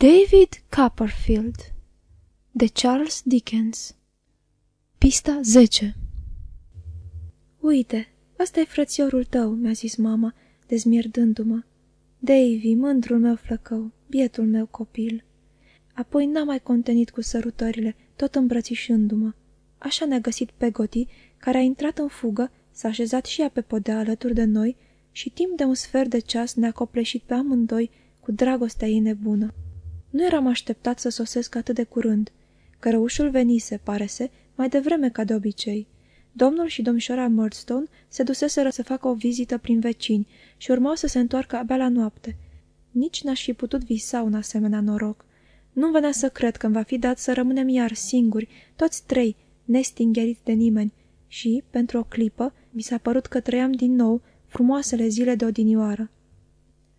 David Copperfield de Charles Dickens Pista 10 Uite, ăsta e frățiorul tău, mi-a zis mama, dezmierdându-mă. Davy, mândrul meu flăcău, bietul meu copil. Apoi n-a mai contenit cu sărutările, tot îmbrățișându-mă. Așa ne-a găsit Pegoti, care a intrat în fugă, s-a așezat și ea pe podea alături de noi și timp de un sfert de ceas ne-a copleșit pe amândoi cu dragostea ei nebună. Nu eram așteptat să sosesc atât de curând. Cărăușul venise, pare se, mai devreme ca de obicei. Domnul și domnișoara Murdstone se duseseră să facă o vizită prin vecini și urmau să se întoarcă abia la noapte. Nici n-aș fi putut visa un asemenea noroc. Nu venea să cred că va fi dat să rămânem iar singuri, toți trei, nestingheriți de nimeni, și, pentru o clipă, mi s-a părut că trăiam din nou frumoasele zile de odinioară.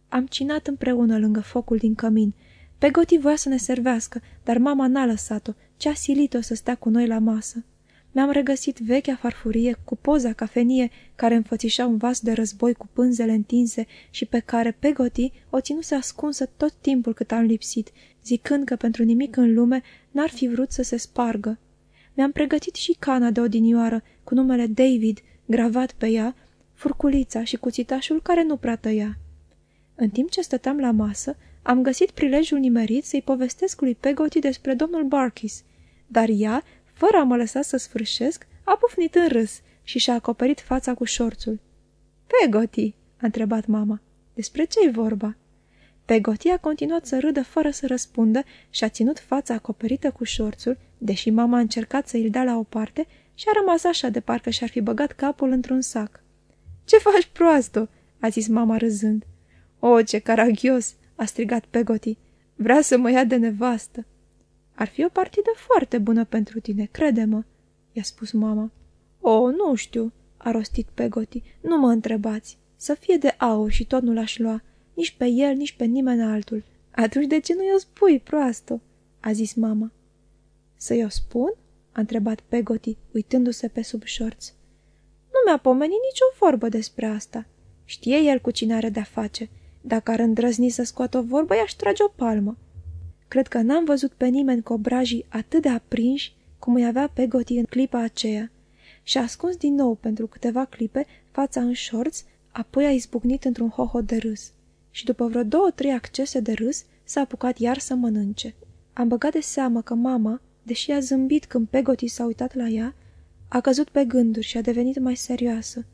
Am cinat împreună lângă focul din cămin. Pegoti voia să ne servească, dar mama n-a lăsat-o, ce-a silit-o să stea cu noi la masă. Mi-am regăsit vechea farfurie cu poza cafenie care înfățișa un vas de război cu pânzele întinse și pe care Pegoti o ținuse ascunsă tot timpul cât am lipsit, zicând că pentru nimic în lume n-ar fi vrut să se spargă. Mi-am pregătit și cana de odinioară cu numele David gravat pe ea, furculița și cuțitașul care nu prea tăia. În timp ce stăteam la masă, am găsit prilejul nimerit să-i povestesc lui Pegoti despre domnul Barkis, dar ea, fără a mă lăsa să sfârșesc, a pufnit în râs și și-a acoperit fața cu șorțul. Pegoti, a întrebat mama, despre ce-i vorba? Pegoti a continuat să râdă fără să răspundă și a ținut fața acoperită cu șorțul, deși mama a încercat să îl dea la o parte și a rămas așa de parcă și-ar fi băgat capul într-un sac. Ce faci proastă?" a zis mama râzând. O, ce caragios!" A strigat Pegoti. Vrea să mă ia de nevastă." Ar fi o partidă foarte bună pentru tine, crede-mă," i-a spus mama. O, nu știu," a rostit Pegoti. Nu mă întrebați. Să fie de aur și tot nu l-aș lua. Nici pe el, nici pe nimeni altul. Atunci de ce nu i-o spui, proastă?" a zis mama. Să-i o spun?" a întrebat Pegoti, uitându-se pe sub șorț. Nu mi-a pomenit nicio vorbă despre asta. Știe el cu cine are de-a face. Dacă ar îndrăzni să scoată o vorbă, i-aș trage o palmă. Cred că n-am văzut pe nimeni cu obrajii atât de aprinși cum îi avea Pegoti în clipa aceea. Și-a ascuns din nou pentru câteva clipe fața în șorț, apoi a izbucnit într-un hoho de râs. Și după vreo două-trei accese de râs, s-a apucat iar să mănânce. Am băgat de seamă că mama, deși a zâmbit când Pegoti s-a uitat la ea, a căzut pe gânduri și a devenit mai serioasă.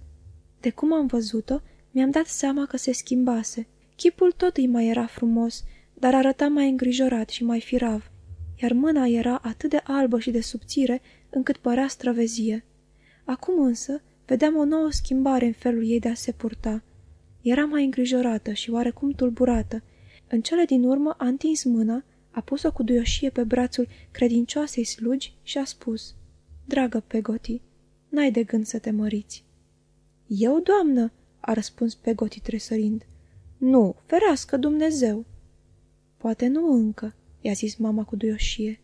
De cum am văzut-o, mi-am dat seama că se schimbase. Chipul tot îi mai era frumos, dar arăta mai îngrijorat și mai firav, iar mâna era atât de albă și de subțire încât părea străvezie. Acum însă vedeam o nouă schimbare în felul ei de a se purta. Era mai îngrijorată și oarecum tulburată. În cele din urmă a întins mâna, a pus-o cu duioșie pe brațul credincioasei slugi și a spus, Dragă Pegoti, n-ai de gând să te măriți." Eu, doamnă?" a răspuns Pegoti tresărind. Nu, ferească Dumnezeu!" Poate nu încă," i-a zis mama cu duioșie.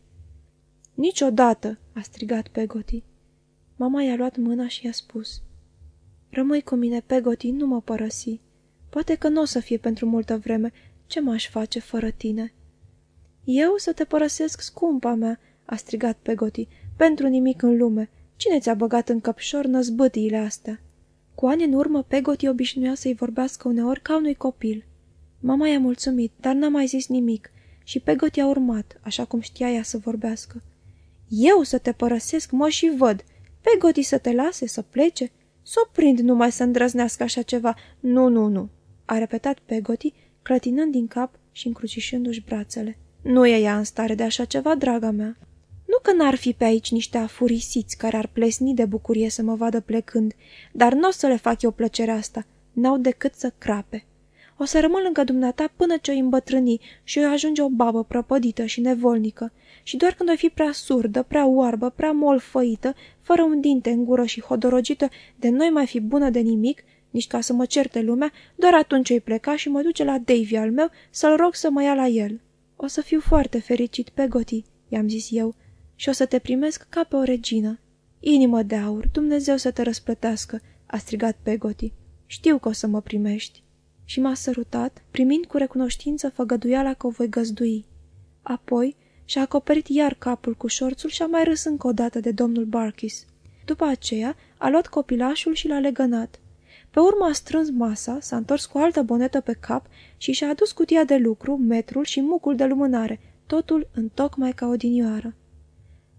Niciodată!" a strigat Pegoti. Mama i-a luat mâna și i-a spus. Rămâi cu mine, Pegoti, nu mă părăsi. Poate că nu o să fie pentru multă vreme. Ce m-aș face fără tine?" Eu să te părăsesc, scumpa mea!" a strigat Pegoti. Pentru nimic în lume. Cine ți-a băgat în căpșor năzbâtiile astea?" Cu ani în urmă, Pegoti obișnuia să-i vorbească uneori ca unui copil. Mama i-a mulțumit, dar n-a mai zis nimic și Pegoti a urmat, așa cum știa ea să vorbească. Eu să te părăsesc, mă și văd. Pegoti să te lase, să plece? Să o prind numai să îndrăznească așa ceva. Nu, nu, nu, a repetat Pegoti, clătinând din cap și încrucișându-și brațele. Nu e ea în stare de așa ceva, draga mea. Nu că n-ar fi pe aici niște afurisiți care ar plesni de bucurie să mă vadă plecând, dar nu o să le fac eu plăcerea asta. N-au decât să crape. O să rămân lângă dumneata până ce o îmbătrâni și o ajunge o babă prăpădită și nevolnică. Și doar când o fi prea surdă, prea oarbă, prea molfăită, fără un dinte în gură și hodorogită de noi mai fi bună de nimic, nici ca să mă certe lumea, doar atunci îi pleca și mă duce la Davy al meu să-l rog să mă ia la el. O să fiu foarte fericit, pe Goti, i-am zis eu, și o să te primesc ca pe o regină. Inimă de aur, Dumnezeu să te răsplătească, a strigat Pegoti. Știu că o să mă primești. Și m-a sărutat, primind cu recunoștință făgăduiala că o voi găzdui. Apoi și-a acoperit iar capul cu șorțul și a mai râs încă o dată de domnul Barkis. După aceea a luat copilașul și l-a legănat. Pe urmă a strâns masa, s-a întors cu altă bonetă pe cap și și-a adus cutia de lucru, metrul și mucul de lumânare, totul în tocmai ca odinioară.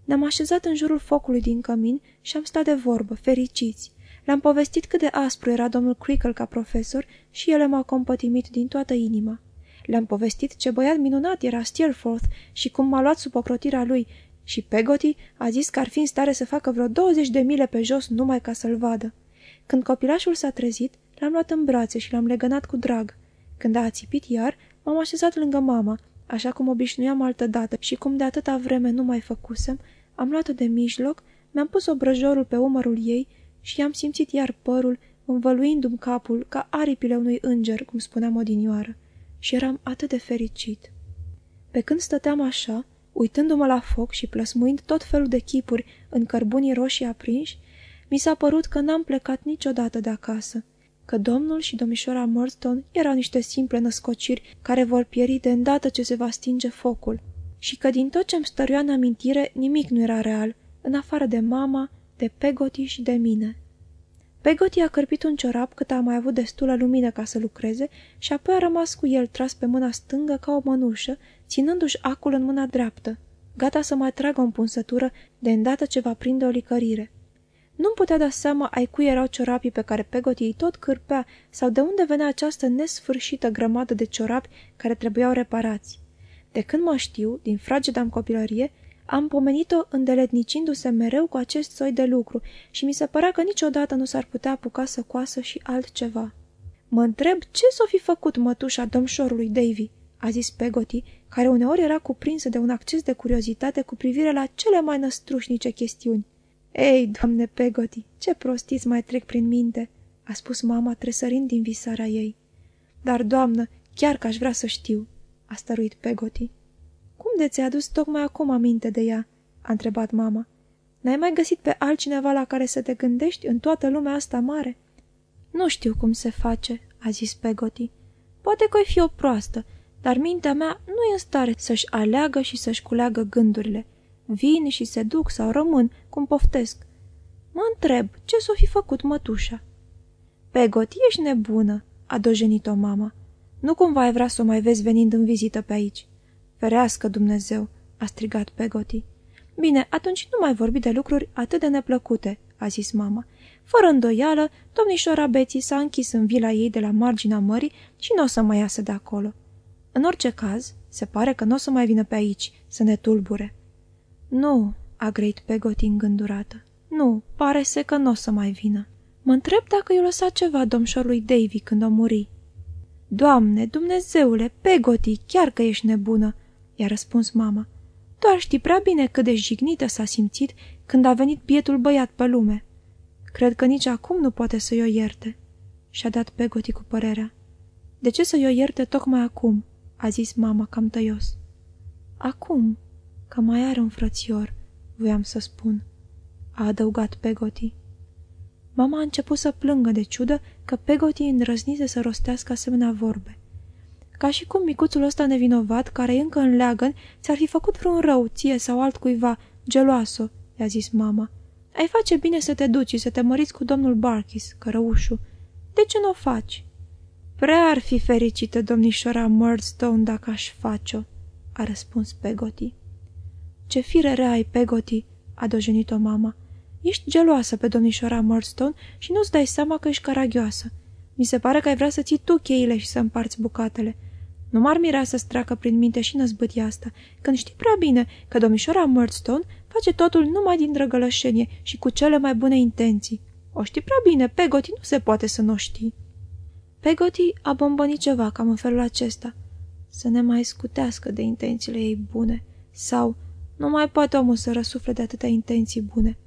Ne-am așezat în jurul focului din cămin și am stat de vorbă, fericiți. Le-am povestit cât de aspru era domnul Crickle ca profesor și el m-a compătimit din toată inima. Le-am povestit ce băiat minunat era Steerforth și cum m-a luat sub ocrotirea lui și Pegoti a zis că ar fi în stare să facă vreo 20 de mile pe jos numai ca să-l vadă. Când copilașul s-a trezit, l-am luat în brațe și l-am legănat cu drag. Când a ațipit iar, m-am așezat lângă mama, așa cum obișnuiam altădată și cum de atâta vreme nu mai făcusem, am luat-o de mijloc, mi-am pus obrăjorul pe umărul ei și i-am simțit iar părul, învăluindu-mi capul ca aripile unui înger, cum spuneam odinioară, și eram atât de fericit. Pe când stăteam așa, uitându-mă la foc și plăsmuind tot felul de chipuri în cărbunii roșii aprinși, mi s-a părut că n-am plecat niciodată de acasă, că domnul și domnișoara Murdstone erau niște simple născociri care vor pieri de îndată ce se va stinge focul, și că din tot ce-mi stăruia în amintire nimic nu era real, în afară de mama, de Pegoti și de mine. Pegoti a cărpit un ciorap cât a mai avut destulă lumină ca să lucreze și apoi a rămas cu el tras pe mâna stângă ca o mănușă, ținându-și acul în mâna dreaptă, gata să mai tragă o împunsătură de îndată ce va prinde o licărire. Nu-mi putea da seama ai cui erau ciorapii pe care Pegoti îi tot cârpea sau de unde venea această nesfârșită grămadă de ciorapi care trebuiau reparați. De când mă știu, din frageda în copilărie, am pomenit-o îndeletnicindu-se mereu cu acest soi de lucru și mi se părea că niciodată nu s-ar putea apuca să coasă și altceva. Mă întreb ce s-o fi făcut mătușa domșorului Davy, a zis Pegoti, care uneori era cuprinsă de un acces de curiozitate cu privire la cele mai năstrușnice chestiuni. Ei, doamne Pegoti, ce prostiți mai trec prin minte!" a spus mama tresărind din visarea ei. Dar, doamnă, chiar că aș vrea să știu!" a stăruit Pegoti. Cum de ți-a adus tocmai acum aminte de ea?" a întrebat mama. N-ai mai găsit pe altcineva la care să te gândești în toată lumea asta mare?" Nu știu cum se face," a zis Pegoti. Poate că fi o proastă, dar mintea mea nu e în stare să-și aleagă și să-și culeagă gândurile. Vin și se duc sau rămân, cum poftesc. Mă întreb, ce s-o fi făcut mătușa? Pegoti, ești nebună, a dojenit-o mama. Nu cumva ai vrea să o mai vezi venind în vizită pe aici? Ferească Dumnezeu, a strigat Pegoti. Bine, atunci nu mai vorbi de lucruri atât de neplăcute, a zis mama. Fără îndoială, domnișoara Beții s-a închis în vila ei de la marginea mării și nu o să mai iasă de acolo. În orice caz, se pare că nu o să mai vină pe aici, să ne tulbure. Nu, a greit Pegoti îngândurată. Nu, pare se că nu o să mai vină. Mă întreb dacă i-a lăsat ceva domșorului Davy când o muri. Doamne, Dumnezeule, Pegoti, chiar că ești nebună, i-a răspuns mama. Doar știi prea bine cât de jignită s-a simțit când a venit bietul băiat pe lume. Cred că nici acum nu poate să-i o ierte. Și-a dat Pegoti cu părerea. De ce să-i o ierte tocmai acum? a zis mama cam tăios. Acum, că mai are un frățior, voiam să spun, a adăugat Pegoti. Mama a început să plângă de ciudă că Pegoti îndrăznise să rostească asemenea vorbe. Ca și cum micuțul ăsta nevinovat, care e încă în leagăn, ți-ar fi făcut vreun rău, ție sau altcuiva, geloasă, i-a zis mama. Ai face bine să te duci și să te măriți cu domnul Barkis, cărăușul. De ce nu o faci? Prea ar fi fericită domnișoara Murdstone dacă aș face-o, a răspuns Pegoti. Ce fire rea ai, Pegoti, a dojenit-o mama. Ești geloasă pe domnișoara Murdstone și nu-ți dai seama că ești caragioasă. Mi se pare că ai vrea să ții tu cheile și să împarți bucatele. Nu m-ar mira să-ți treacă prin minte și năzbâtia asta, când știi prea bine că domnișoara Murdstone face totul numai din drăgălășenie și cu cele mai bune intenții. O știi prea bine, Pegoti, nu se poate să nu știi. Pegoti a bombănit ceva cam în felul acesta. Să ne mai scutească de intențiile ei bune. Sau, nu mai poate omul să răsufle de atâtea intenții bune.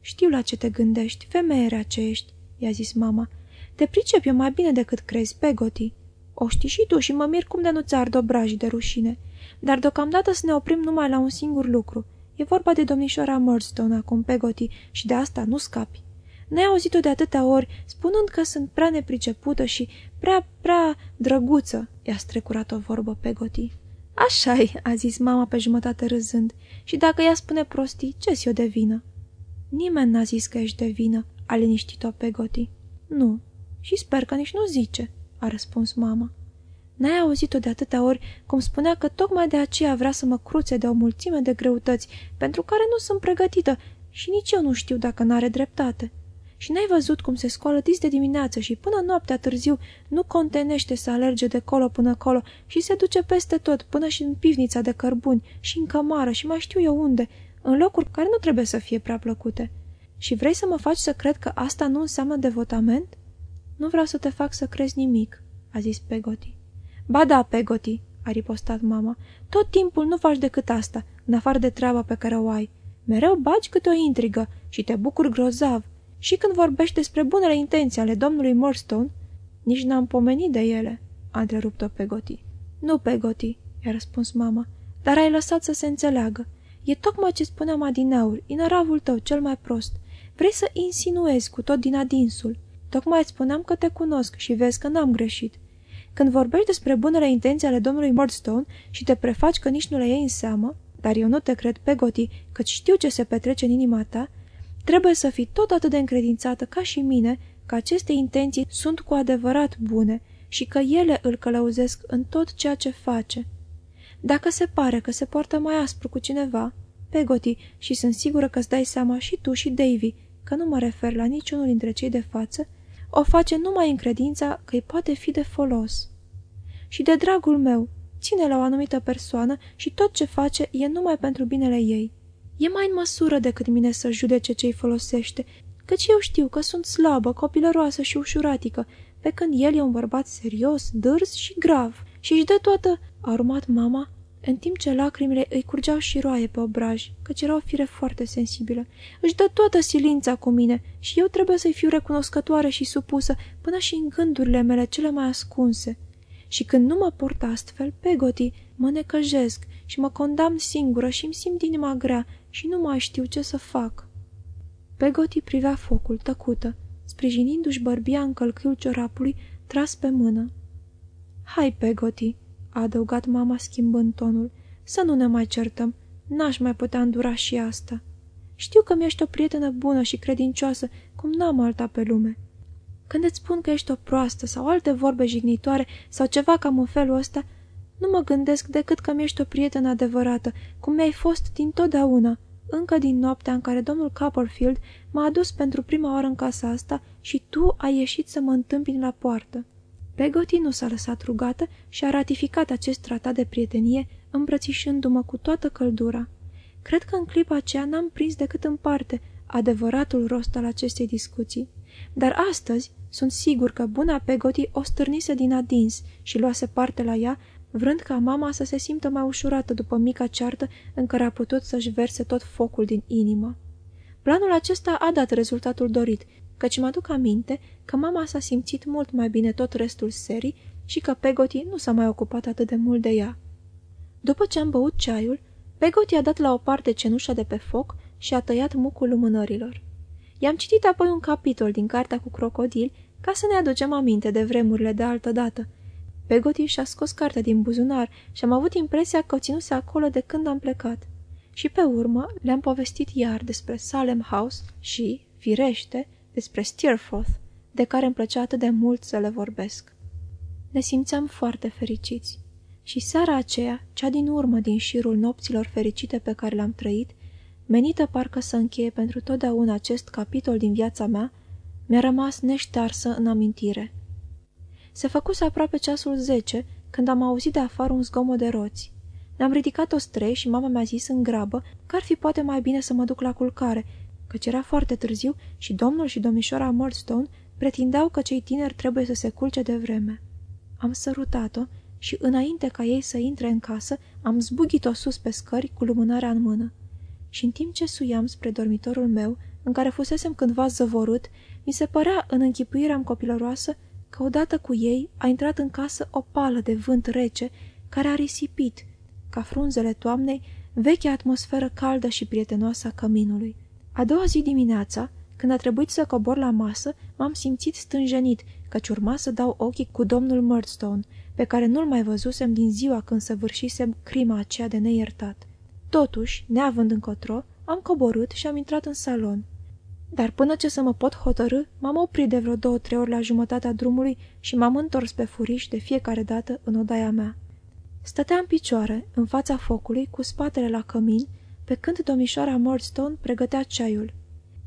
Știu la ce te gândești, femeie rea ce ești, i-a zis mama. Te pricep eu mai bine decât crezi, Pegoti. O știi și tu și mă mir cum de nu ți ard obrajii de rușine. Dar deocamdată să ne oprim numai la un singur lucru. E vorba de domnișoara Murdstone acum, Pegoti, și de asta nu scapi. N-ai auzit-o de atâtea ori, spunând că sunt prea nepricepută și prea, prea drăguță, i-a strecurat o vorbă Pegoti. Așa-i, a zis mama pe jumătate râzând, și dacă ea spune prostii, ce-s eu de vină? Nimeni n-a zis că ești de vină, a liniștit-o pe Goti. Nu, și sper că nici nu zice, a răspuns mama. N-ai auzit-o de atâtea ori cum spunea că tocmai de aceea vrea să mă cruțe de o mulțime de greutăți pentru care nu sunt pregătită și nici eu nu știu dacă n-are dreptate. Și n-ai văzut cum se scoală dis de dimineață și până noaptea târziu nu contenește să alerge de colo până colo și se duce peste tot, până și în pivnița de cărbuni și în cămară și mai știu eu unde, în locuri care nu trebuie să fie prea plăcute. Și vrei să mă faci să cred că asta nu înseamnă devotament? Nu vreau să te fac să crezi nimic, a zis Pegoti. Ba da, Pegoti, a ripostat mama, tot timpul nu faci decât asta, în afară de treaba pe care o ai. Mereu bagi câte o intrigă și te bucur grozav. Și când vorbești despre bunele intenții ale domnului Murstone, nici n-am pomenit de ele, a întrerupt-o Pegoti. Nu, Pegoti, i-a răspuns mama, dar ai lăsat să se înțeleagă. E tocmai ce spuneam adineauri, inăravul tău cel mai prost. Vrei să insinuezi cu tot din adinsul. Tocmai îți spuneam că te cunosc și vezi că n-am greșit. Când vorbești despre bunele intenții ale domnului Murdstone și te prefaci că nici nu le iei în seamă, dar eu nu te cred pe goti, că știu ce se petrece în inima ta, trebuie să fii tot atât de încredințată ca și mine că aceste intenții sunt cu adevărat bune și că ele îl călăuzesc în tot ceea ce face. Dacă se pare că se poartă mai aspru cu cineva, Pegoti, și sunt sigură că îți dai seama și tu și Davy, că nu mă refer la niciunul dintre cei de față, o face numai în credința că îi poate fi de folos. Și de dragul meu, ține la o anumită persoană și tot ce face e numai pentru binele ei. E mai în măsură decât mine să judece ce îi folosește, căci eu știu că sunt slabă, copilăroasă și ușuratică, pe când el e un bărbat serios, dârs și grav și își dă toată, a urmat mama, în timp ce lacrimile îi curgeau și roaie pe obraj, căci era o fire foarte sensibilă. Își dă toată silința cu mine și eu trebuie să-i fiu recunoscătoare și supusă până și în gândurile mele cele mai ascunse. Și când nu mă port astfel, Pegoti, mă necăjesc și mă condamn singură și îmi simt inima grea și nu mai știu ce să fac. Pegoti privea focul, tăcută, sprijinindu-și bărbia în călcâiul ciorapului, tras pe mână. Hai, Pegoti!" a adăugat mama schimbând tonul, să nu ne mai certăm, n-aș mai putea îndura și asta. Știu că mi-ești o prietenă bună și credincioasă, cum n-am alta pe lume. Când îți spun că ești o proastă sau alte vorbe jignitoare sau ceva cam în felul ăsta, nu mă gândesc decât că mi-ești o prietenă adevărată, cum mi-ai fost din totdeauna, încă din noaptea în care domnul Copperfield m-a adus pentru prima oară în casa asta și tu ai ieșit să mă întâmpini la poartă. Pegoti nu s-a lăsat rugată și a ratificat acest tratat de prietenie, îmbrățișându-mă cu toată căldura. Cred că în clipa aceea n-am prins decât în parte adevăratul rost al acestei discuții. Dar astăzi sunt sigur că buna Pegoti o stârnise din adins și luase parte la ea, vrând ca mama să se simtă mai ușurată după mica ceartă în care a putut să-și verse tot focul din inimă. Planul acesta a dat rezultatul dorit căci mă aduc aminte că mama s-a simțit mult mai bine tot restul serii și că Pegoti nu s-a mai ocupat atât de mult de ea. După ce am băut ceaiul, Pegoti a dat la o parte cenușa de pe foc și a tăiat mucul lumânărilor. I-am citit apoi un capitol din cartea cu crocodil ca să ne aducem aminte de vremurile de altă dată. Pegoti și-a scos cartea din buzunar și am avut impresia că o ținuse acolo de când am plecat. Și pe urmă le-am povestit iar despre Salem House și, firește, despre Steerforth, de care îmi plăcea atât de mult să le vorbesc. Ne simțeam foarte fericiți și seara aceea, cea din urmă din șirul nopților fericite pe care le-am trăit, menită parcă să încheie pentru totdeauna acest capitol din viața mea, mi-a rămas neștearsă în amintire. Se făcuse aproape ceasul zece când am auzit de afară un zgomot de roți. Ne-am ridicat o trei și mama mi-a zis în grabă că ar fi poate mai bine să mă duc la culcare, căci era foarte târziu și domnul și domnișoara Murdstone pretindeau că cei tineri trebuie să se culce de vreme. Am sărutat-o și, înainte ca ei să intre în casă, am zbugit-o sus pe scări cu lumânarea în mână. Și în timp ce suiam spre dormitorul meu, în care fusesem cândva zăvorât, mi se părea în închipuirea am copilăroasă că odată cu ei a intrat în casă o pală de vânt rece care a risipit, ca frunzele toamnei, vechea atmosferă caldă și prietenoasă a căminului. A doua zi dimineața, Când a trebuit să cobor la masă, m-am simțit stânjenit, căci urma să dau ochii cu domnul Murdstone, pe care nu-l mai văzusem din ziua când săvârșisem crima aceea de neiertat. Totuși, neavând încotro, am coborât și am intrat în salon. Dar până ce să mă pot hotărâ, m-am oprit de vreo două-trei ori la jumătatea drumului și m-am întors pe furiș de fiecare dată în odaia mea. Stătea în picioare, în fața focului, cu spatele la cămin, pe când domnișoara Murdstone pregătea ceaiul.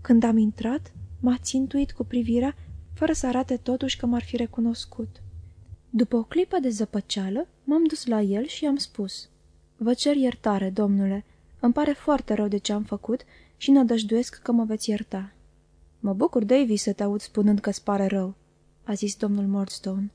Când am intrat, m-a țintuit cu privirea, fără să arate totuși că m-ar fi recunoscut. După o clipă de zăpăceală, m-am dus la el și i-am spus Vă cer iertare, domnule, îmi pare foarte rău de ce am făcut și nădăjduiesc că mă veți ierta. Mă bucur, Davy, să te aud spunând că-ți pare rău, a zis domnul Mordstone.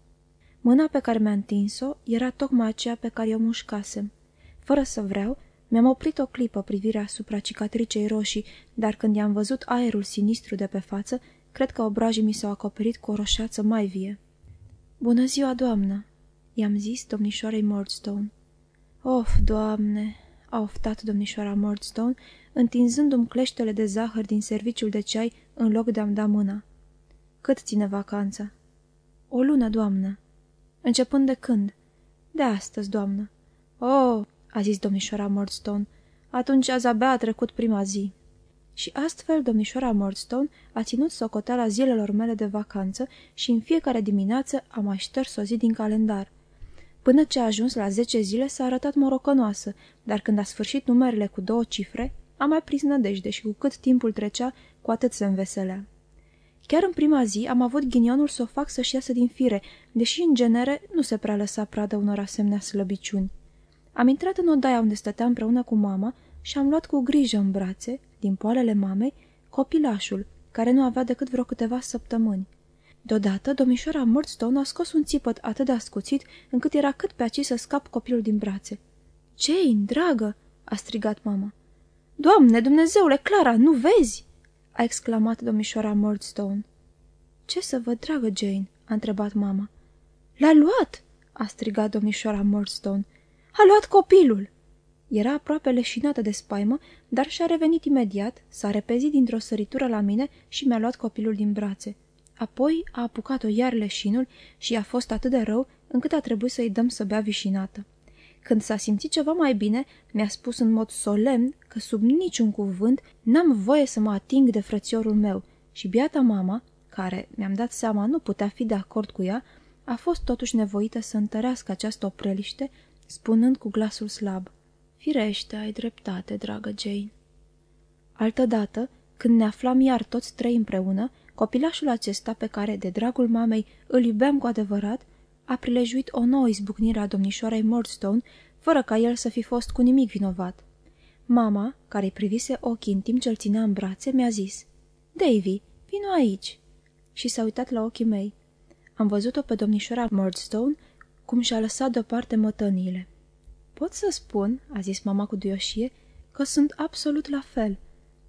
Mâna pe care mi-a întins-o era tocmai aceea pe care o mușcasem. Fără să vreau, mi-am oprit o clipă privirea asupra cicatricei roșii, dar când i-am văzut aerul sinistru de pe față, cred că obrajii mi s-au acoperit cu o roșeață mai vie. Bună ziua, doamnă!" i-am zis domnișoarei Mordstone. Of, doamne!" A oftat domnișoara Mordstone, întinzându-mi cleștele de zahăr din serviciul de ceai în loc de a-mi da mâna. Cât ține vacanța?" O lună, doamnă." Începând de când?" De astăzi, doamnă." Oh!" a zis domnișoara Mordstone. Atunci azi abia a trecut prima zi." Și astfel domnișoara Mordstone a ținut socoteala zilelor mele de vacanță și în fiecare dimineață a mai șters o zi din calendar. Până ce a ajuns la zece zile s-a arătat morocănoasă, dar când a sfârșit numerele cu două cifre, a mai prins nădejde și cu cât timpul trecea, cu atât se înveselea. Chiar în prima zi am avut ghinionul să o fac să-și iasă din fire, deși în genere nu se prea lăsa pradă unor asemenea slăbiciuni. Am intrat în odaia unde stătea împreună cu mama și am luat cu grijă în brațe, din poalele mamei, copilașul, care nu avea decât vreo câteva săptămâni. Deodată, domnișoara Murdstone a scos un țipăt atât de ascuțit, încât era cât pe aci să scap copilul din brațe. Jane, dragă!" a strigat mama. Doamne, Dumnezeule, Clara, nu vezi?" a exclamat domnișoara Murdstone. Ce să văd, dragă Jane?" a întrebat mama. L-a luat!" a strigat domnișoara Murdstone. A luat copilul!" Era aproape leșinată de spaimă, dar și-a revenit imediat, s-a repezit dintr-o săritură la mine și mi-a luat copilul din brațe. Apoi a apucat-o iar leșinul și a fost atât de rău încât a trebuit să-i dăm să bea vișinată. Când s-a simțit ceva mai bine, mi-a spus în mod solemn că sub niciun cuvânt n-am voie să mă ating de frățiorul meu și biata mama, care, mi-am dat seama, nu putea fi de acord cu ea, a fost totuși nevoită să întărească această opreliște, spunând cu glasul slab, Firește, ai dreptate, dragă Jane. Altădată, când ne aflam iar toți trei împreună, copilașul acesta, pe care, de dragul mamei, îl iubeam cu adevărat, a prilejuit o nouă izbucnire a domnișoarei Murdstone, fără ca el să fi fost cu nimic vinovat. Mama, care-i privise ochii în timp ce îl ținea în brațe, mi-a zis, Davy, vino aici!" Și s-a uitat la ochii mei. Am văzut-o pe domnișoara Murdstone cum și-a lăsat deoparte mătăniile. Pot să spun," a zis mama cu duioșie, că sunt absolut la fel.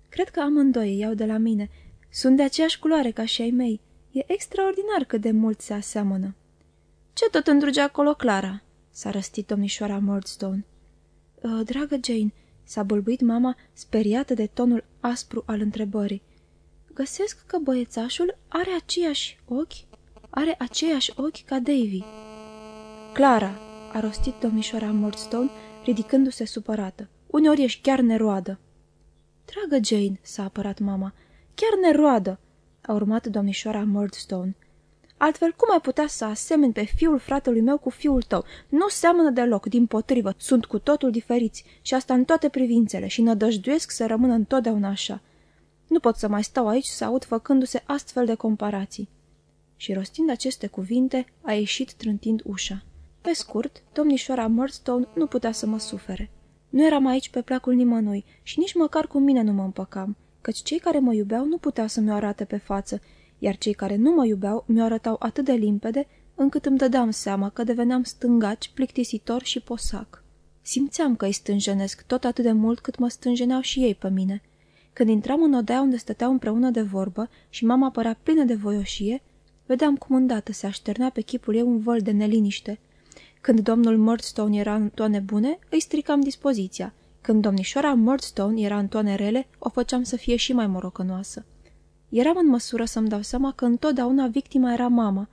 Cred că amândoi iau de la mine. Sunt de aceeași culoare ca și ai mei. E extraordinar cât de mult se aseamănă." Ce tot îndruge acolo, Clara?" s-a răstit domnișoara Murdstone. Uh, dragă Jane," s-a bâlbuit mama, speriată de tonul aspru al întrebării. Găsesc că băiețașul are aceiași ochi, are aceiași ochi ca Davy." Clara!" a rostit domnișoara Murdstone, ridicându-se supărată. Uneori ești chiar neroadă." Dragă Jane," s-a apărat mama, chiar neroadă!" a urmat domnișoara Murdstone. Altfel, cum ai putea să asemeni pe fiul fratelui meu cu fiul tău? Nu seamănă deloc, din potrivă, sunt cu totul diferiți și asta în toate privințele și nădăjduiesc să rămână întotdeauna așa. Nu pot să mai stau aici să aud făcându-se astfel de comparații. Și rostind aceste cuvinte, a ieșit trântind ușa. Pe scurt, domnișoara Murdstone nu putea să mă sufere. Nu eram aici pe placul nimănui și nici măcar cu mine nu mă împăcam, căci cei care mă iubeau nu puteau să mi-o arate pe față iar cei care nu mă iubeau mi-o arătau atât de limpede, încât îmi dădeam seama că deveneam stângaci, plictisitor și posac. Simțeam că îi stânjenesc tot atât de mult cât mă stânjeneau și ei pe mine. Când intram în odea unde stăteau împreună de vorbă și mama părea plină de voioșie, vedeam cum îndată se așternea pe chipul ei un văl de neliniște. Când domnul Murdstone era în toane bune, îi stricam dispoziția. Când domnișoara Murdstone era în toane rele, o făceam să fie și mai morocănoasă. Eram în măsură să-mi dau seama că întotdeauna victima era mama.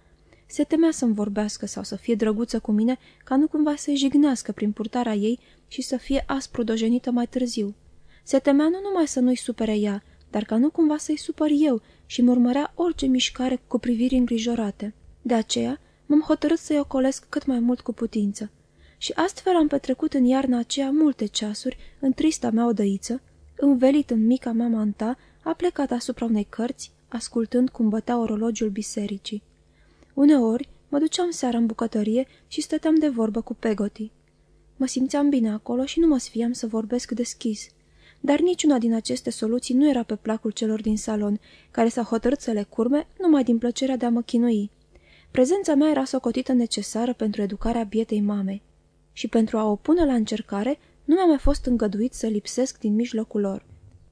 Se temea să-mi vorbească sau să fie drăguță cu mine, ca nu cumva să-i jignească prin purtarea ei și să fie aspru dojenită mai târziu. Se temea nu numai să nu-i supere ea, dar ca nu cumva să-i supăr eu și murmărea orice mișcare cu priviri îngrijorate. De aceea m-am hotărât să-i ocolesc cât mai mult cu putință. Și astfel am petrecut în iarna aceea multe ceasuri în trista mea odăiță, învelit în mica mea manta, a plecat asupra unei cărți, ascultând cum bătea orologiul bisericii. Uneori mă duceam seara în bucătărie și stăteam de vorbă cu Pegoti. Mă simțeam bine acolo și nu mă sfiam să vorbesc deschis. Dar niciuna din aceste soluții nu era pe placul celor din salon, care s-au hotărât să le curme numai din plăcerea de a mă chinui. Prezența mea era socotită necesară pentru educarea bietei mamei și pentru a o pune la încercare nu mi-a mai fost îngăduit să lipsesc din mijlocul lor.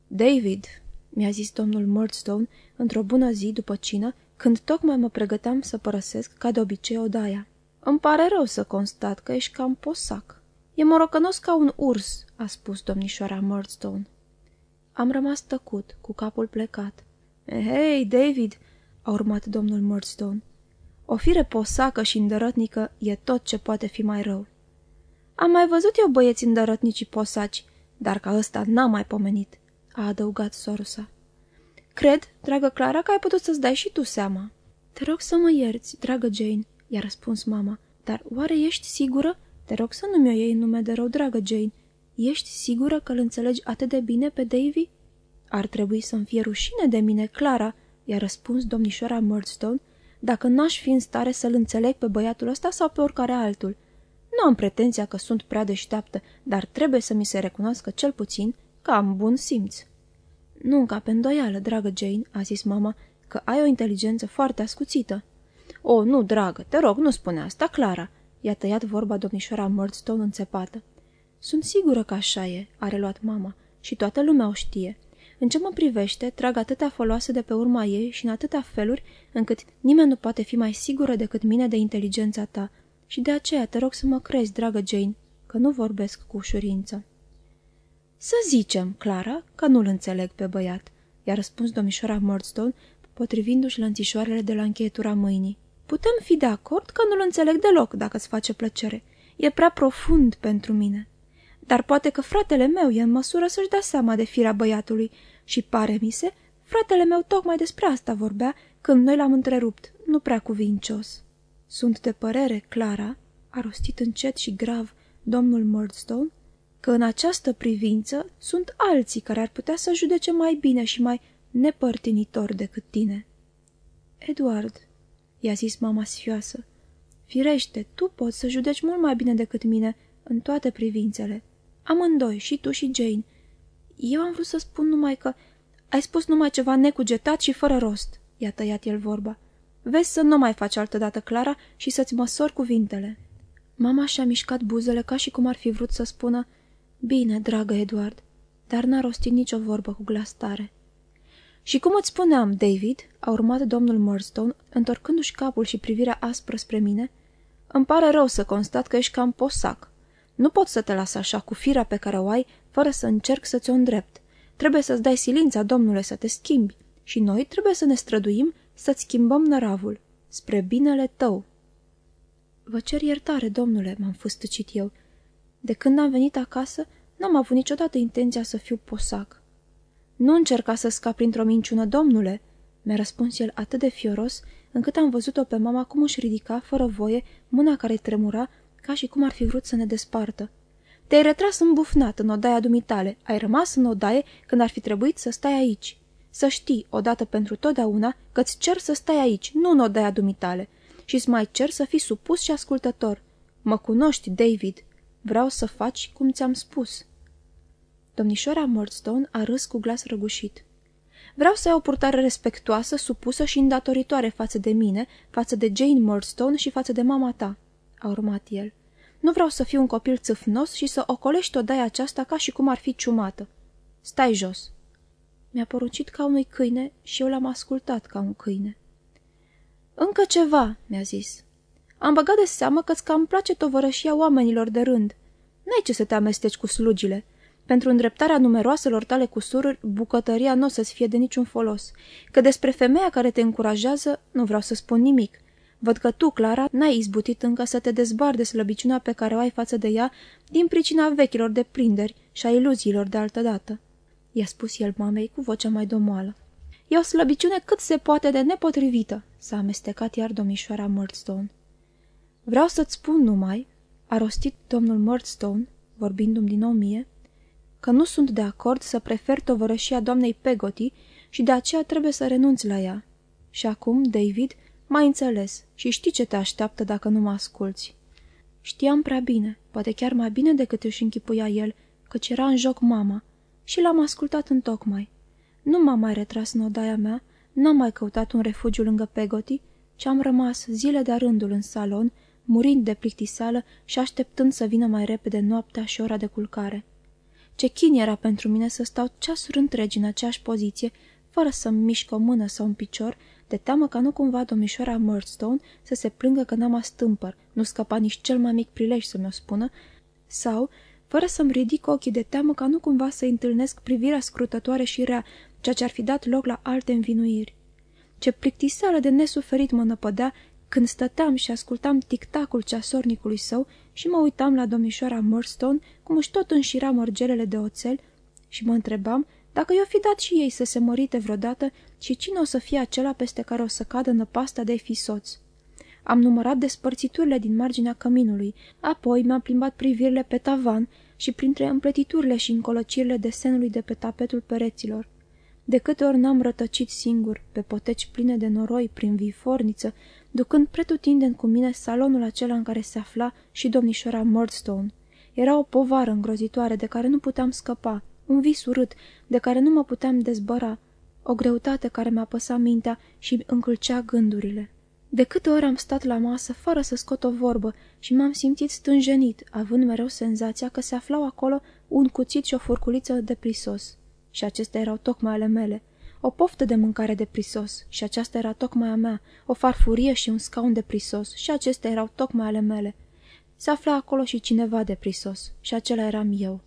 David, mi-a zis domnul Murdstone într-o bună zi după cină, când tocmai mă pregăteam să părăsesc, ca de obicei, odaia. Îmi pare rău să constat că ești cam posac. E morocănos ca un urs, a spus domnișoara Murdstone. Am rămas tăcut, cu capul plecat. Hei, David, a urmat domnul Murdstone. O fire posacă și îndărătnică e tot ce poate fi mai rău. Am mai văzut eu băieți îndărătnici și posaci, dar ca ăsta n-am mai pomenit, a adăugat Sorusa. Cred, dragă Clara, că ai putut să-ți dai și tu seama. Te rog să mă ierți, dragă Jane, i-a răspuns mama, dar oare ești sigură? Te rog să nu mi-o iei în nume de rău, dragă Jane. Ești sigură că îl înțelegi atât de bine pe Davy? Ar trebui să-mi fie rușine de mine, Clara, i-a răspuns domnișoara Murdstone, dacă n-aș fi în stare să-l înțeleg pe băiatul ăsta sau pe oricare altul. Nu am pretenția că sunt prea deșteaptă, dar trebuie să mi se recunoască cel puțin că am bun simț. Nu ca pe îndoială, dragă Jane, a zis mama, că ai o inteligență foarte ascuțită. O, nu, dragă, te rog, nu spune asta, Clara, i-a tăiat vorba domnișoara Murdstone înțepată. Sunt sigură că așa e, a reluat mama, și toată lumea o știe. În ce mă privește, trag atâtea foloase de pe urma ei și în atâtea feluri, încât nimeni nu poate fi mai sigură decât mine de inteligența ta, și de aceea te rog să mă crezi, dragă Jane, că nu vorbesc cu ușurință. Să zicem, Clara, că nu-l înțeleg pe băiat, i-a răspuns domnișoara Murdstone, potrivindu-și lănțișoarele de la încheietura mâinii. Putem fi de acord că nu-l înțeleg deloc, dacă îți face plăcere. E prea profund pentru mine. Dar poate că fratele meu e în măsură să-și dea seama de firea băiatului și, pare mi se, fratele meu tocmai despre asta vorbea când noi l-am întrerupt, nu prea cuvincios. Sunt de părere, Clara, a rostit încet și grav domnul Murdstone, că în această privință sunt alții care ar putea să judece mai bine și mai nepărtinitor decât tine. Eduard, i-a zis mama sfioasă, firește, tu poți să judeci mult mai bine decât mine în toate privințele. Amândoi, și tu și Jane. Eu am vrut să spun numai că ai spus numai ceva necugetat și fără rost, i-a tăiat el vorba. Vezi să nu mai faci altădată, Clara, și să-ți măsori cuvintele. Mama și-a mișcat buzele ca și cum ar fi vrut să spună Bine, dragă Eduard, dar n-a rostit nicio vorbă cu glas tare. Și cum îți spuneam, David, a urmat domnul Murdstone, întorcându-și capul și privirea aspră spre mine, îmi pare rău să constat că ești cam posac. Nu pot să te las așa cu firea pe care o ai, fără să încerc să ți-o îndrept. Trebuie să-ți dai silința, domnule, să te schimbi. Și noi trebuie să ne străduim să-ți schimbăm năravul, spre binele tău. Vă cer iertare, domnule, m-am fustăcit eu. De când am venit acasă, n-am avut niciodată intenția să fiu posac. Nu încerca să scap printr-o minciună, domnule, mi-a răspuns el atât de fioros, încât am văzut-o pe mama cum își ridica, fără voie, mâna care tremura, ca și cum ar fi vrut să ne despartă. Te-ai retras îmbufnat în odaia dumitale, ai rămas în odaie când ar fi trebuit să stai aici. Să știi, odată pentru totdeauna, că-ți cer să stai aici, nu în odaia dumitale, și îți mai cer să fii supus și ascultător. Mă cunoști, David. Vreau să faci cum ți-am spus." Domnișoara Murdstone a râs cu glas răgușit. Vreau să ai o purtare respectoasă, supusă și îndatoritoare față de mine, față de Jane Murdstone și față de mama ta," a urmat el. Nu vreau să fiu un copil țâfnos și să ocolești odaia aceasta ca și cum ar fi ciumată. Stai jos!" Mi-a poruncit ca unui câine și eu l-am ascultat ca un câine. Încă ceva," mi-a zis. Am băgat de seamă că-ți cam place tovărășia oamenilor de rând. N-ai ce să te amesteci cu slugile. Pentru îndreptarea numeroaselor tale cusururi, bucătăria nu o să-ți fie de niciun folos. Că despre femeia care te încurajează, nu vreau să spun nimic. Văd că tu, Clara, n-ai izbutit încă să te dezbar de slăbiciunea pe care o ai față de ea din pricina vechilor deprinderi și a iluziilor de altădată. I-a spus el mamei cu vocea mai domoală. E o slăbiciune cât se poate de nepotrivită, s-a amestecat iar domnișoara Murdstone. Vreau să-ți spun numai, a rostit domnul Murdstone, vorbindu-mi din nou mie, că nu sunt de acord să prefer tovărășia doamnei Pegoti și de aceea trebuie să renunți la ea. Și acum, David, m-ai înțeles și știi ce te așteaptă dacă nu mă asculți. Știam prea bine, poate chiar mai bine decât își închipuia el, căci era în joc mama, și l-am ascultat în tocmai. Nu m-am mai retras în odaia mea, n-am mai căutat un refugiu lângă Pegoti, ci am rămas zile de rândul în salon, murind de plictiseală și așteptând să vină mai repede noaptea și ora de culcare. Ce chin era pentru mine să stau ceasuri întregi în aceeași poziție, fără să-mi mișc o mână sau un picior, de teamă ca nu cumva domnișoara Murdstone să se plângă că n-am astâmpăr, nu scăpa nici cel mai mic prilej să mi-o spună, sau, fără să-mi ridic ochii de teamă ca nu cumva să întâlnesc privirea scrutătoare și rea, ceea ce ar fi dat loc la alte învinuiri. Ce plictiseală de nesuferit mă năpădea când stăteam și ascultam tictacul ceasornicului său și mă uitam la domnișoara Murstone cum își tot înșira mărgelele de oțel și mă întrebam dacă i-o fi dat și ei să se mărite vreodată și cine o să fie acela peste care o să cadă năpasta de fi soț. Am numărat despărțiturile din marginea căminului, apoi mi-am plimbat privirile pe tavan și printre împletiturile și încolăcirile desenului de pe tapetul pereților. De câte ori n-am rătăcit singur, pe poteci pline de noroi, prin viforniță, ducând pretutindeni cu mine salonul acela în care se afla și domnișoara Murdstone. Era o povară îngrozitoare de care nu puteam scăpa, un vis urât de care nu mă puteam dezbăra, o greutate care mi-a păsat mintea și încălcea gândurile. De câte ori am stat la masă fără să scot o vorbă și m-am simțit stânjenit, având mereu senzația că se aflau acolo un cuțit și o furculiță de prisos. Și acestea erau tocmai ale mele. O poftă de mâncare de prisos și aceasta era tocmai a mea, o farfurie și un scaun de prisos și acestea erau tocmai ale mele. Se afla acolo și cineva de prisos și acela eram eu.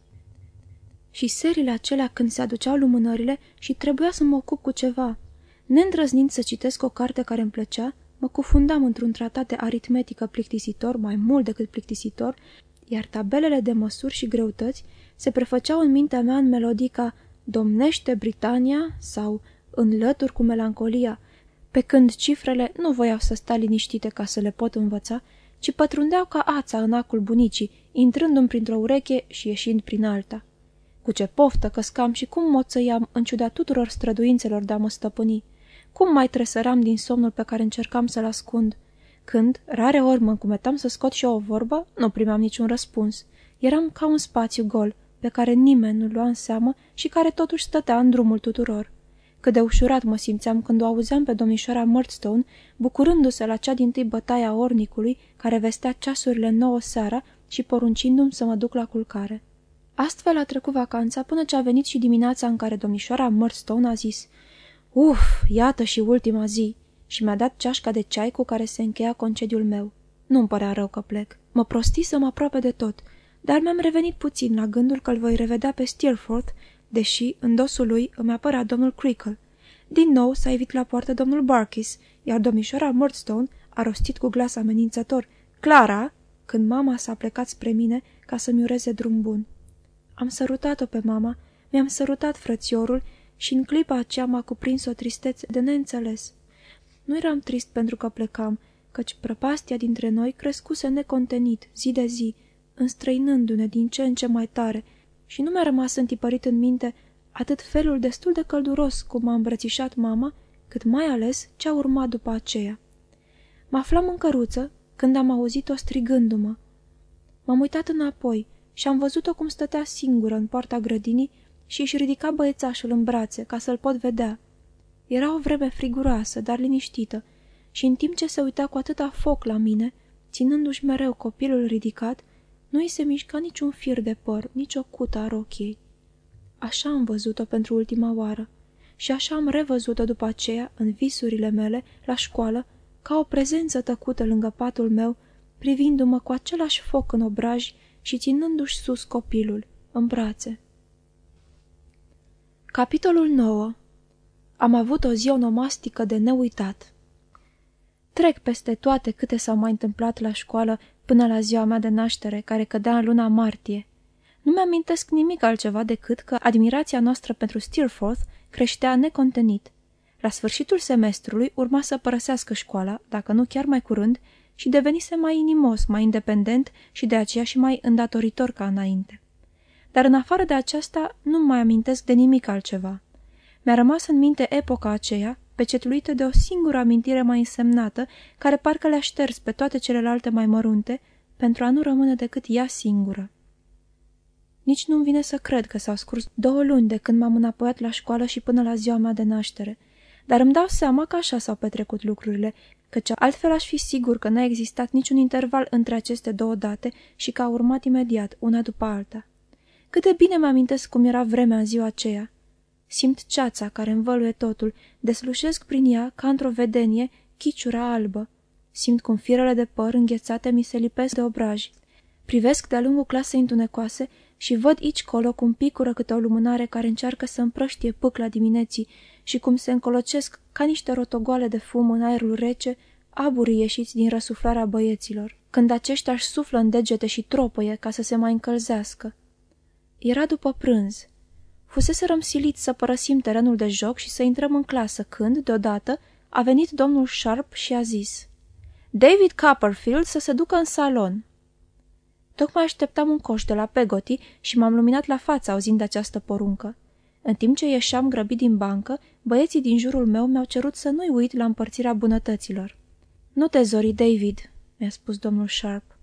Și serile acelea când se aduceau lumânările și trebuia să mă ocup cu ceva. Neîndrăznind să citesc o carte care îmi plăcea, mă cufundam într-un tratat de aritmetică plictisitor, mai mult decât plictisitor, iar tabelele de măsuri și greutăți se prefăceau în mintea mea în melodica Domnește Britania sau Înlături cu melancolia, pe când cifrele nu voiau să sta liniștite ca să le pot învăța, ci pătrundeau ca ața în acul bunicii, intrându-mi printr-o ureche și ieșind prin alta. Cu ce poftă căscam și cum moțăiam în ciuda tuturor străduințelor de a mă stăpâni. Cum mai tresăram din somnul pe care încercam să-l ascund. Când, rare ori mă încumetam să scot și eu o vorbă, nu primeam niciun răspuns. Eram ca un spațiu gol, pe care nimeni nu lua în seamă și care totuși stătea în drumul tuturor. Cât de ușurat mă simțeam când o auzeam pe domnișoara Murdstone, bucurându-se la cea din tâi bătaie a ornicului, care vestea ceasurile nouă seara și poruncindu-mi să mă duc la culcare. Astfel a trecut vacanța până ce a venit și dimineața în care domnișoara Murdstone a zis Uf, iată și ultima zi!" și mi-a dat ceașca de ceai cu care se încheia concediul meu. Nu-mi părea rău că plec. Mă prostisem aproape de tot, dar mi-am revenit puțin la gândul că îl voi revedea pe Steerforth, deși în dosul lui îmi apărea domnul Creakle. Din nou s-a evit la poartă domnul Barkis, iar domnișoara Murdstone a rostit cu glas amenințător Clara! când mama s-a plecat spre mine ca să-mi ureze drum bun. Am sărutat-o pe mama, mi-am sărutat frățiorul și în clipa aceea m-a cuprins o tristețe de neînțeles. Nu eram trist pentru că plecam, căci prăpastia dintre noi crescuse necontenit, zi de zi, înstrăinându-ne din ce în ce mai tare, și nu mi-a rămas întipărit în minte atât felul destul de călduros cum m-a îmbrățișat mama, cât mai ales ce a urmat după aceea. Mă aflam în căruță când am auzit-o strigându-mă. M-am uitat înapoi și am văzut-o cum stătea singură în poarta grădinii și își ridica băiețașul în brațe ca să-l pot vedea. Era o vreme friguroasă, dar liniștită, și în timp ce se uita cu atâta foc la mine, ținându-și mereu copilul ridicat, nu îi se mișca niciun fir de păr, nici o cută a rochiei. Așa am văzut-o pentru ultima oară și așa am revăzut-o după aceea, în visurile mele, la școală, ca o prezență tăcută lângă patul meu, privindu-mă cu același foc în obraj și ținându-și sus copilul, în brațe. Capitolul 9 Am avut o zi onomastică de neuitat. Trec peste toate câte s-au mai întâmplat la școală până la ziua mea de naștere, care cădea în luna martie. Nu mi-amintesc nimic altceva decât că admirația noastră pentru Steerforth creștea necontenit. La sfârșitul semestrului urma să părăsească școala, dacă nu chiar mai curând, și devenise mai inimos, mai independent și de aceea și mai îndatoritor ca înainte dar în afară de aceasta nu mai amintesc de nimic altceva. Mi-a rămas în minte epoca aceea, pecetluită de o singură amintire mai însemnată, care parcă le-a șters pe toate celelalte mai mărunte, pentru a nu rămâne decât ea singură. Nici nu-mi vine să cred că s-au scurs două luni de când m-am înapoiat la școală și până la ziua mea de naștere, dar îmi dau seama că așa s-au petrecut lucrurile, căci altfel aș fi sigur că n-a existat niciun interval între aceste două date și că a urmat imediat, una după alta. Cât de bine mi-amintesc cum era vremea în ziua aceea. Simt ceața care învăluie totul, deslușesc prin ea, ca într-o vedenie, chiciura albă. Simt cum firele de păr înghețate mi se lipesc de obraj. Privesc de-a lungul clasei întunecoase și văd aici colo cum picură câte o lumânare care încearcă să împrăștie pâcla dimineții și cum se încolocesc ca niște rotogoale de fum în aerul rece, aburii ieșiți din răsuflarea băieților, când aceștia își suflă în degete și tropăie ca să se mai încălzească. Era după prânz. Fusese siliți să părăsim terenul de joc și să intrăm în clasă când, deodată, a venit domnul Sharp și a zis David Copperfield să se ducă în salon. Tocmai așteptam un coș de la Pegoti și m-am luminat la față auzind această poruncă. În timp ce ieșeam grăbit din bancă, băieții din jurul meu mi-au cerut să nu-i uit la împărțirea bunătăților. Nu te zori, David," mi-a spus domnul Sharp.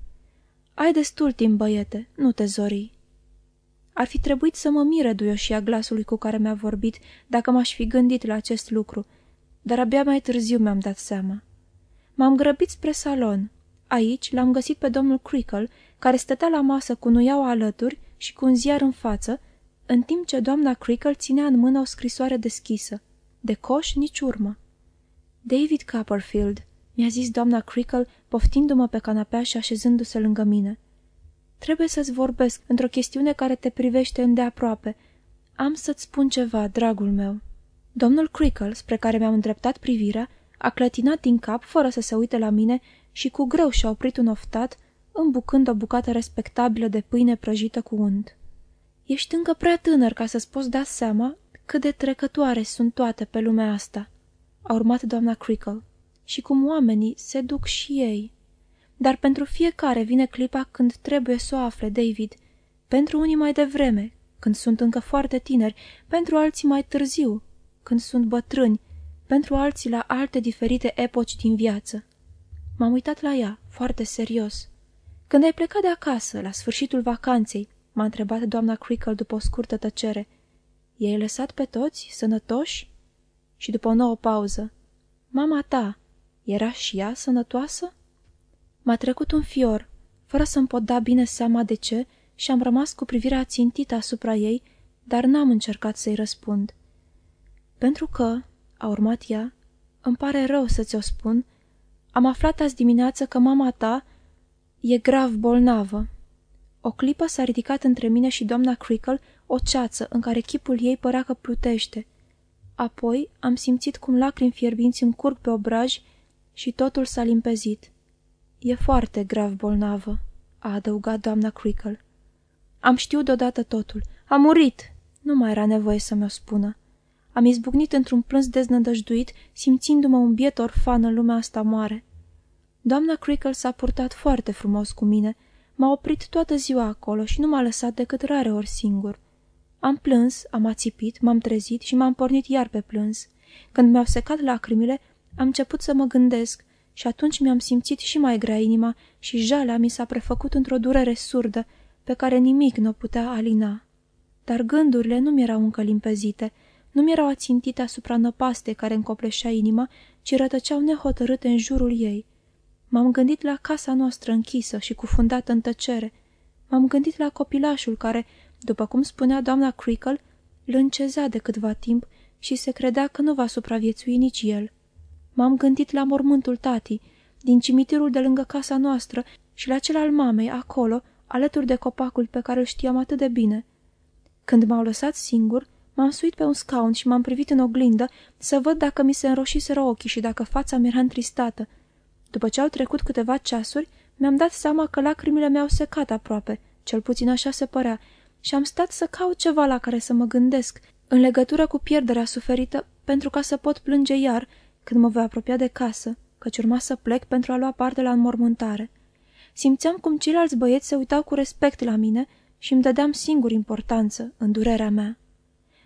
Ai destul timp, băiete, nu te zori. Ar fi trebuit să mă mire duioșia glasului cu care mi-a vorbit dacă m-aș fi gândit la acest lucru, dar abia mai târziu mi-am dat seama. M-am grăbit spre salon. Aici l-am găsit pe domnul Crickle, care stătea la masă cu nuiaua alături și cu un ziar în față, în timp ce doamna Crickle ținea în mână o scrisoare deschisă. De coș nici urmă. David Copperfield, mi-a zis doamna Crickle, poftindu-mă pe canapea și așezându-se lângă mine. Trebuie să-ți vorbesc într-o chestiune care te privește îndeaproape. Am să-ți spun ceva, dragul meu." Domnul Crickle, spre care mi-am îndreptat privirea, a clătinat din cap fără să se uite la mine și cu greu și-a oprit un oftat, îmbucând o bucată respectabilă de pâine prăjită cu unt. Ești încă prea tânăr ca să-ți poți da seama cât de trecătoare sunt toate pe lumea asta," a urmat doamna Crickle, și cum oamenii se duc și ei." Dar pentru fiecare vine clipa când trebuie să o afle, David. Pentru unii mai devreme, când sunt încă foarte tineri, pentru alții mai târziu, când sunt bătrâni, pentru alții la alte diferite epoci din viață. M-am uitat la ea, foarte serios. Când ai plecat de acasă, la sfârșitul vacanței, m-a întrebat doamna Crickle după o scurtă tăcere. I-ai lăsat pe toți, sănătoși? Și după o nouă pauză, mama ta, era și ea sănătoasă? M-a trecut un fior, fără să-mi pot da bine seama de ce, și am rămas cu privirea țintită asupra ei, dar n-am încercat să-i răspund. Pentru că, a urmat ea, îmi pare rău să ți-o spun, am aflat azi dimineață că mama ta e grav bolnavă. O clipă s-a ridicat între mine și doamna Crickle o ceață în care chipul ei părea că plutește. Apoi am simțit cum lacrimi fierbinți îmi curg pe obraj și totul s-a limpezit. E foarte grav bolnavă," a adăugat doamna Crickle. Am știut deodată totul. A murit!" Nu mai era nevoie să mi-o spună. Am izbucnit într-un plâns deznădăjduit, simțindu-mă un biet orfan în lumea asta mare. Doamna Crickle s-a purtat foarte frumos cu mine, m-a oprit toată ziua acolo și nu m-a lăsat decât rare ori singur. Am plâns, am ațipit, m-am trezit și m-am pornit iar pe plâns. Când mi-au secat lacrimile, am început să mă gândesc și atunci mi-am simțit și mai grea inima și jalea mi s-a prefăcut într-o durere surdă, pe care nimic nu o putea alina. Dar gândurile nu mi-erau încă limpezite, nu mi-erau ațintite asupra năpastei care încopleșea inima, ci rătăceau nehotărâte în jurul ei. M-am gândit la casa noastră închisă și cufundată în tăcere. M-am gândit la copilașul care, după cum spunea doamna Crickle, îl încezea de câtva timp și se credea că nu va supraviețui nici el. M-am gândit la mormântul tatii, din cimitirul de lângă casa noastră și la cel al mamei, acolo, alături de copacul pe care îl știam atât de bine. Când m-au lăsat singur, M-am suit pe un scaun și m-am privit în oglindă să văd dacă mi se înroșiseră ochii și dacă fața mi era întristată. După ce au trecut câteva ceasuri, mi-am dat seama că lacrimile mi-au secat aproape, cel puțin așa se părea, și am stat să caut ceva la care să mă gândesc, în legătură cu pierderea suferită, pentru ca să pot plânge iar când mă voi apropia de casă, căci urma să plec pentru a lua parte la înmormântare. Simțeam cum ceilalți băieți se uitau cu respect la mine și îmi dădeam singur importanță în durerea mea.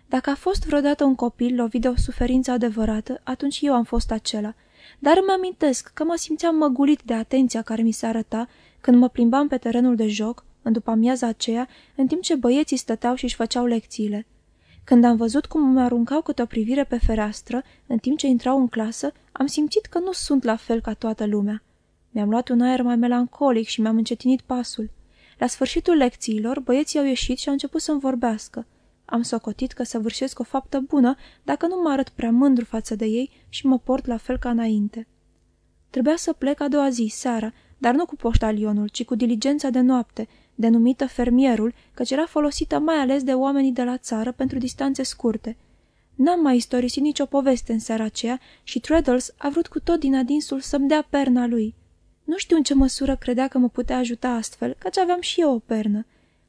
Dacă a fost vreodată un copil lovit de o suferință adevărată, atunci eu am fost acela, dar îmi amintesc că mă simțeam măgulit de atenția care mi se arăta când mă plimbam pe terenul de joc, în după amiaza aceea, în timp ce băieții stăteau și își făceau lecțiile. Când am văzut cum îmi aruncau câte o privire pe fereastră, în timp ce intrau în clasă, am simțit că nu sunt la fel ca toată lumea. Mi-am luat un aer mai melancolic și mi-am încetinit pasul. La sfârșitul lecțiilor, băieții au ieșit și au început să-mi vorbească. Am socotit că săvârșesc o faptă bună dacă nu mă arăt prea mândru față de ei și mă port la fel ca înainte. Trebuia să plec a doua zi, seara, dar nu cu poștalionul, ci cu diligența de noapte, denumită fermierul, căci era folosită mai ales de oamenii de la țară pentru distanțe scurte. N-am mai istorisit nicio poveste în seara aceea și Treadles a vrut cu tot din adinsul să-mi dea perna lui. Nu știu în ce măsură credea că mă putea ajuta astfel, căci aveam și eu o pernă.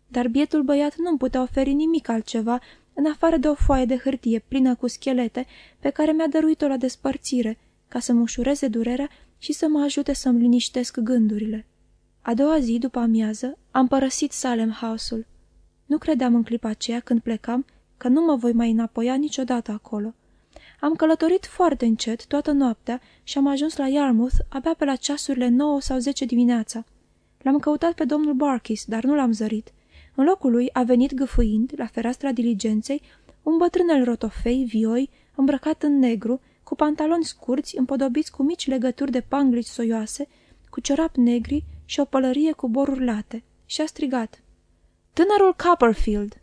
Dar bietul băiat nu-mi putea oferi nimic altceva, în afară de o foaie de hârtie plină cu schelete, pe care mi-a dăruit-o la despărțire, ca să-mi ușureze durerea și să mă ajute să-mi liniștesc gândurile. A doua zi, după amiază, am părăsit Salem House-ul. Nu credeam în clipa aceea când plecam că nu mă voi mai înapoia niciodată acolo. Am călătorit foarte încet toată noaptea și am ajuns la Yarmouth abia pe la ceasurile 9 sau 10 dimineața. L-am căutat pe domnul Barkis, dar nu l-am zărit. În locul lui a venit gâfâind, la fereastra diligenței, un bătrânel rotofei, vioi, îmbrăcat în negru, cu pantaloni scurți, împodobiți cu mici legături de panglici soioase, cu ciorap negri și o pălărie cu boruri late, și a strigat. Tânărul Copperfield!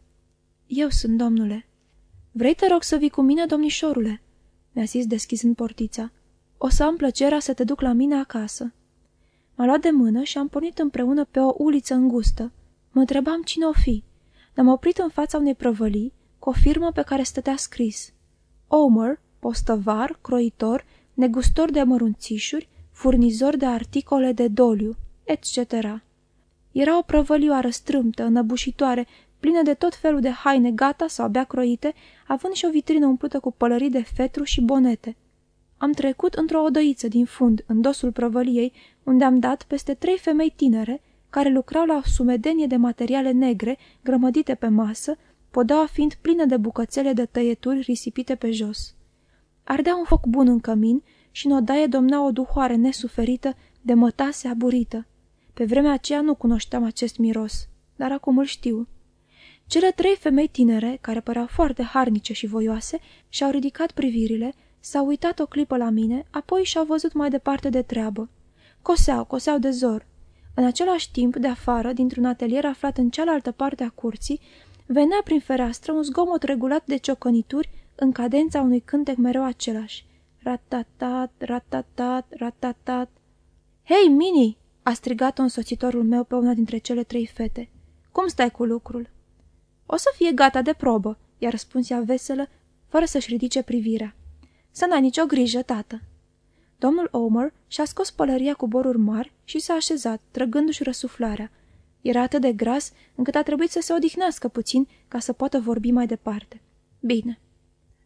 Eu sunt, domnule. Vrei, te rog, să vii cu mine, domnișorule?" mi-a zis deschizând portița. O să am plăcerea să te duc la mine acasă." M-a luat de mână și am pornit împreună pe o uliță îngustă. Mă întrebam cine o fi. Ne-am oprit în fața unei prăvălii cu o firmă pe care stătea scris. Omer, postăvar, croitor, negustor de mărunțișuri, furnizor de articole de doliu, etc. Era o prăvălioară strâmtă, înăbușitoare, plină de tot felul de haine gata sau abia croite, având și o vitrină umplută cu pălării de fetru și bonete. Am trecut într-o odăiță din fund, în dosul prăvăliei, unde am dat peste trei femei tinere, care lucrau la o sumedenie de materiale negre, grămădite pe masă, podeaua fiind plină de bucățele de tăieturi risipite pe jos. Ardea un foc bun în cămin și în odaie domnea o duhoare nesuferită de mătase aburită. Pe vremea aceea nu cunoșteam acest miros, dar acum îl știu. Cele trei femei tinere, care păreau foarte harnice și voioase, și-au ridicat privirile, s-au uitat o clipă la mine, apoi și-au văzut mai departe de treabă. Coseau, coseau de zor. În același timp, de afară, dintr-un atelier aflat în cealaltă parte a curții, venea prin fereastră un zgomot regulat de ciocănituri în cadența unui cântec mereu același. Ratatat, ratatat, ratatat. Hei, Mini!" A strigat-o însoțitorul meu pe una dintre cele trei fete. Cum stai cu lucrul?" O să fie gata de probă," i-a răspuns ea veselă, fără să-și ridice privirea. Să n-ai nicio grijă, tată." Domnul Omer și-a scos pălăria cu boruri mari și s-a așezat, trăgându-și răsuflarea. Era atât de gras încât a trebuit să se odihnească puțin ca să poată vorbi mai departe. Bine.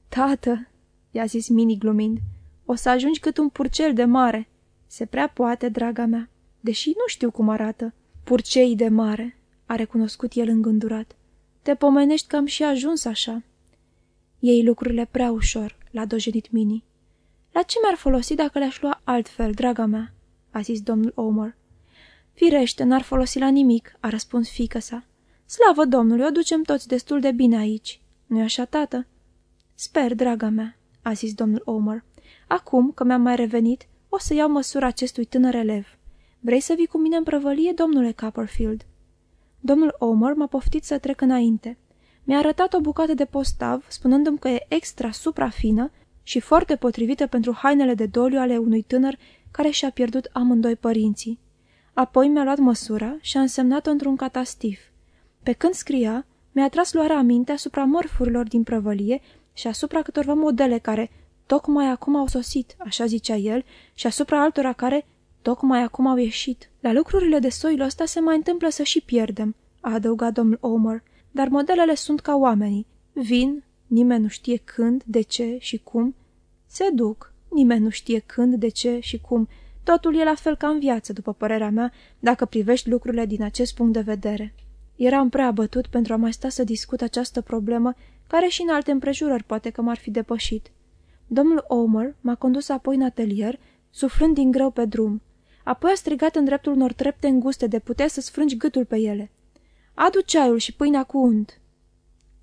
Tată, i-a zis Mini glumind, o să ajungi cât un purcel de mare. Se prea poate, draga mea, deși nu știu cum arată. Purceii de mare, a recunoscut el îngândurat. Te pomenești că am și ajuns așa." Ei lucrurile prea ușor," l-a dojenit Mini. La ce mi-ar folosi dacă le-aș lua altfel, draga mea?" a zis domnul Omer. Firește, n-ar folosi la nimic," a răspuns fică sa. Slavă Domnului, o ducem toți destul de bine aici. Nu-i așa, tată?" Sper, draga mea," a zis domnul Omer. Acum, că mi-am mai revenit, o să iau măsura acestui tânăr elev. Vrei să vii cu mine în prăvălie, domnule Copperfield?" Domnul Omer m-a poftit să trec înainte. Mi-a arătat o bucată de postav, spunându-mi că e extra suprafină și foarte potrivită pentru hainele de doliu ale unui tânăr care și-a pierdut amândoi părinții. Apoi mi-a luat măsura și a însemnat-o într-un catastif. Pe când scria, mi-a tras luarea aminte asupra mărfurilor din prăvălie și asupra câtorva modele care tocmai acum au sosit, așa zicea el, și asupra altora care tocmai acum au ieșit. La lucrurile de soilul ăsta se mai întâmplă să și pierdem, a adăugat domnul Omer, dar modelele sunt ca oamenii. Vin, nimeni nu știe când, de ce și cum. Se duc, nimeni nu știe când, de ce și cum. Totul e la fel ca în viață, după părerea mea, dacă privești lucrurile din acest punct de vedere. Eram prea abătut pentru a mai sta să discut această problemă, care și în alte împrejurări poate că m-ar fi depășit. Domnul Omer m-a condus apoi în atelier, suflând din greu pe drum. Apoi a strigat în dreptul unor trepte înguste de putea să sfrângi gâtul pe ele. Adu ceaiul și pâinea cu unt!"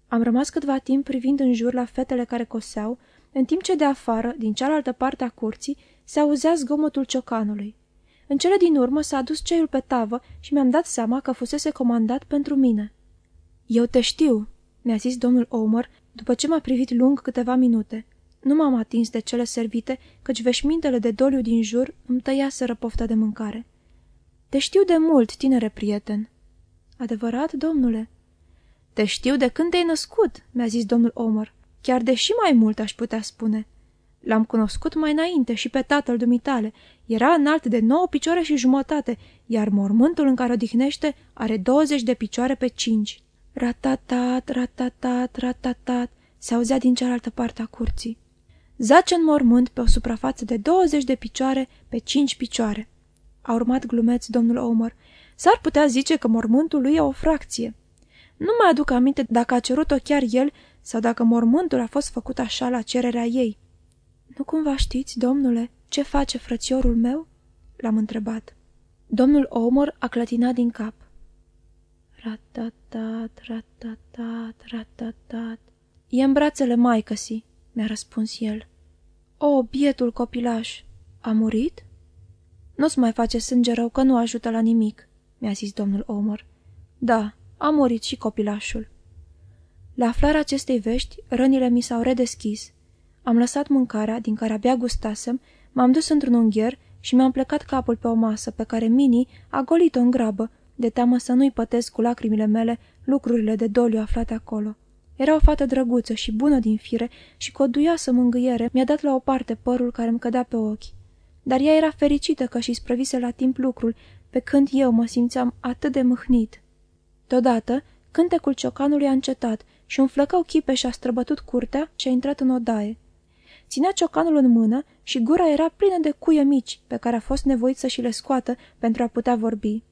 Am rămas câtva timp privind în jur la fetele care coseau, în timp ce de afară, din cealaltă parte a curții, se auzea zgomotul ciocanului. În cele din urmă s-a adus ceaiul pe tavă și mi-am dat seama că fusese comandat pentru mine. Eu te știu," mi-a zis domnul Omer, după ce m-a privit lung câteva minute. Nu m-am atins de cele servite, căci veșmintele de doliu din jur îmi tăiaseră pofta de mâncare. Te știu de mult, tinere prieten." Adevărat, domnule?" Te știu de când te-ai născut," mi-a zis domnul Omer. Chiar de și mai mult aș putea spune." L-am cunoscut mai înainte și pe tatăl dumitale. Era înalt de nouă picioare și jumătate, iar mormântul în care odihnește are douăzeci de picioare pe cinci. Ratatat, ratatat, ratatat, se auzea din cealaltă parte a curții. Zace în mormânt pe o suprafață de douăzeci de picioare pe cinci picioare. A urmat glumeț domnul Omer. S-ar putea zice că mormântul lui e o fracție. Nu mai aduc aminte dacă a cerut-o chiar el sau dacă mormântul a fost făcut așa la cererea ei. Nu cumva știți, domnule, ce face frățiorul meu?" l-am întrebat. Domnul Omor a clătinat din cap. Ratatat, ratatat, ratatat. E în brațele maicăsii, mi-a răspuns el. O, bietul copilaș, a murit? Nu-ți mai face sânge rău că nu ajută la nimic, mi-a zis domnul Omor. Da, a murit și copilașul. La aflarea acestei vești, rănile mi s-au redeschis. Am lăsat mâncarea, din care abia gustasem, m-am dus într-un ungher și mi-am plecat capul pe o masă pe care Mini a golit-o în grabă, de teamă să nu-i pătesc cu lacrimile mele lucrurile de doliu aflate acolo. Era o fată drăguță și bună din fire și cu o duioasă mângâiere mi-a dat la o parte părul care îmi cădea pe ochi. Dar ea era fericită că și sprăvise la timp lucrul, pe când eu mă simțeam atât de mâhnit. Deodată, cântecul ciocanului a încetat și un flăcău chipeș a străbătut curtea și a intrat în odaie. Ținea ciocanul în mână și gura era plină de cuie mici, pe care a fost nevoit să și le scoată pentru a putea vorbi.